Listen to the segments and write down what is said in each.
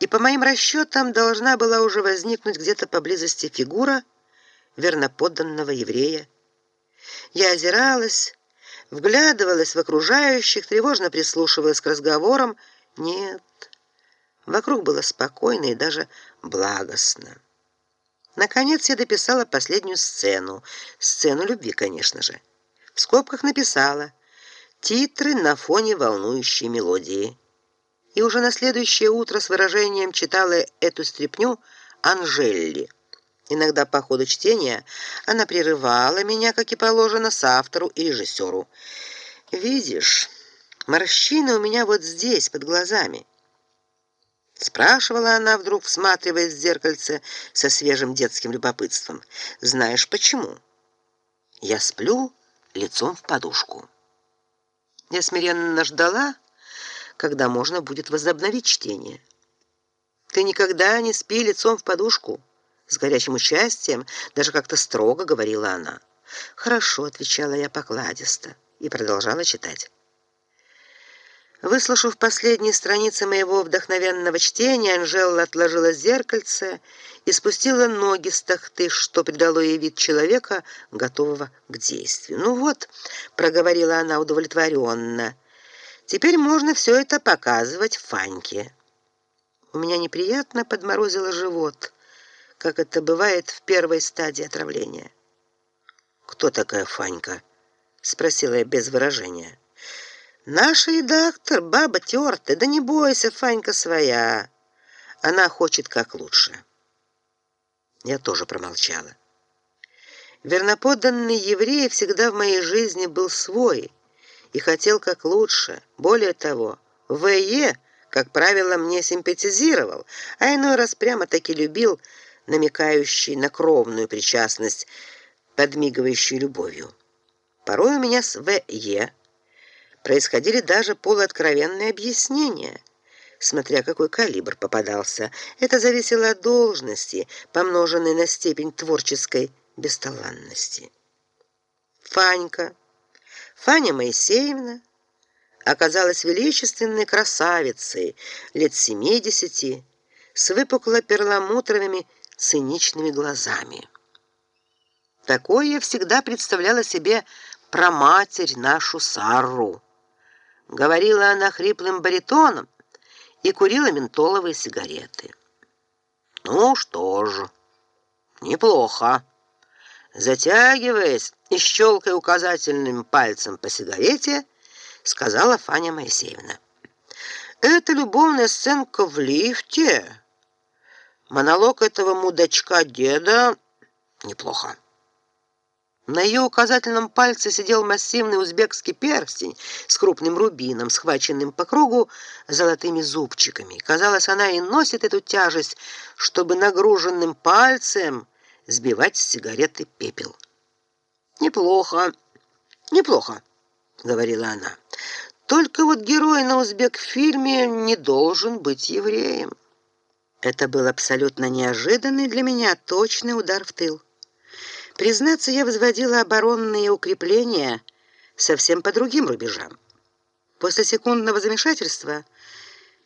И по моим расчетам должна была уже возникнуть где-то поблизости фигура верноподданного еврея. Я озиралась, вглядывалась в окружающих, тревожно прислушивалась к разговорам. Нет. Вокруг было спокойно и даже благостно. Наконец я дописала последнюю сцену, сцену любви, конечно же. В скобках написала: титры на фоне волнующей мелодии. И уже на следующее утро с выражением читала эту стряпню Анжелли. Иногда по ходу чтения она прерывала меня, как и положено, с автору и режиссеру. Видишь, морщины у меня вот здесь, под глазами. спрашивала она вдруг, всматриваясь в зеркальце со свежим детским любопытством. Знаешь почему? Я сплю лицом в подушку. Я смиренно ждала, когда можно будет возобновить чтение. Ты никогда не спи лицом в подушку с горячим участием, даже как-то строго говорила она. Хорошо, отвечала я покладисто и продолжала читать. Выслушав последние страницы моего вдохновенного чтения, Анжела отложила зеркальце и спустила ноги с тахты, что придало ей вид человека, готового к действию. "Ну вот", проговорила она удовлетворенно. "Теперь можно все это показывать Фаньке". У меня неприятно подморозило живот как это бывает в первой стадии отравления. Кто такая Фанька? спросила я без выражения. Наша редактор, баба тёртая, да не бойся, Фанька своя. Она хочет как лучше. Я тоже промолчала. Верноподданный еврей всегда в моей жизни был свой и хотел как лучше. Более того, В.Е., как правило, мне симпатизировал, а иной раз прямо-таки любил намекающий на кровную причастность, подмигивающий любовью. Порой у меня с В.Е. происходили даже полуоткровенные объяснения, смотря какой калибр попадался. Это зависело от должности, помноженной на степень творческой бесталанности. Фанька, Фаня Моисеевна, оказалась величественной красавицей лет семидесяти, с выпукло-перламутровыми циничными глазами. Такое я всегда представляла себе про матерь нашу Сарру. Говорила она хриплым баритоном и курила ментоловые сигареты. Ну что ж, неплохо. Затягиваясь и щелкая указательным пальцем по сигарете, сказала Фаня Моисеевна. Это любовная сценка в лифте. Монолог этого мудачка деда неплохо. На ее указательном пальце сидел массивный узбекский перстень с крупным рубином, схваченным по кругу золотыми зубчиками. Казалось, она и носит эту тяжесть, чтобы нагруженным пальцем сбивать с сигареты пепел. Неплохо. Неплохо, говорила она. Только вот герой на узбек фильме не должен быть евреем. Это был абсолютно неожиданный для меня точный удар в тыл. Признаться, я возводила оборонные укрепления совсем по другим рубежам. После секундного замешательства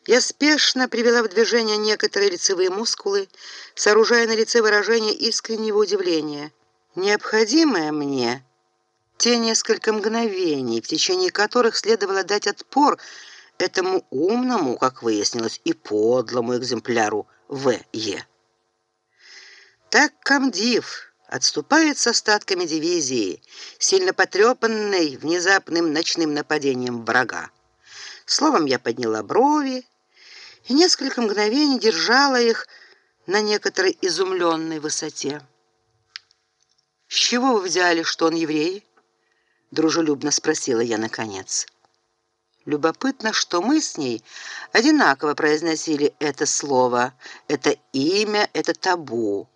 я спешно привела в движение некоторые лицевые мускулы, сооружая на лице выражение искреннего удивления. Необходимое мне те несколько мгновений, в течение которых следовало дать отпор этому умному, как выяснилось, и подлому экземпляру В.Е. Так комдив отступает с остатками дивизии, сильно потрепанной внезапным ночным нападением врага. Словом, я подняла брови и несколько мгновений держала их на некоторой изумленной высоте. С чего вы взяли, что он еврей? дружелюбно спросила я наконец. Любопытно, что мы с ней одинаково произносили это слово, это имя, это табу,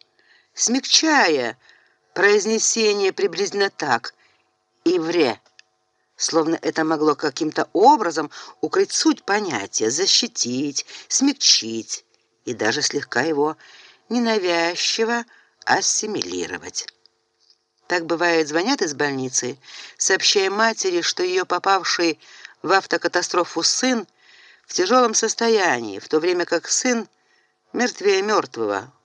смягчая произнесение приблизительно так: ивре, словно это могло каким-то образом укрыть суть понятия, защитить, смягчить и даже слегка его ненавязчиво ассимилировать. Так бывает, звонят из больницы, сообщая матери, что ее попавший в автокатастрофу сын в тяжелом состоянии, в то время как сын мертвее мертвого.